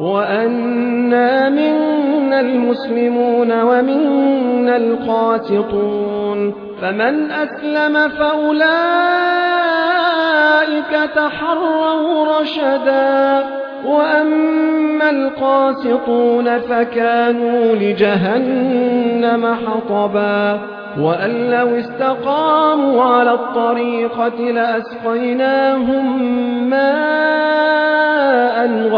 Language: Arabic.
وأنا منا المسلمون ومنا القاسطون فمن أسلم فأولئك تحروا رشدا. وأما القاسطون فكانوا لجهنم حطبا. وأن لو استقاموا على الطريقة لأسقيناهم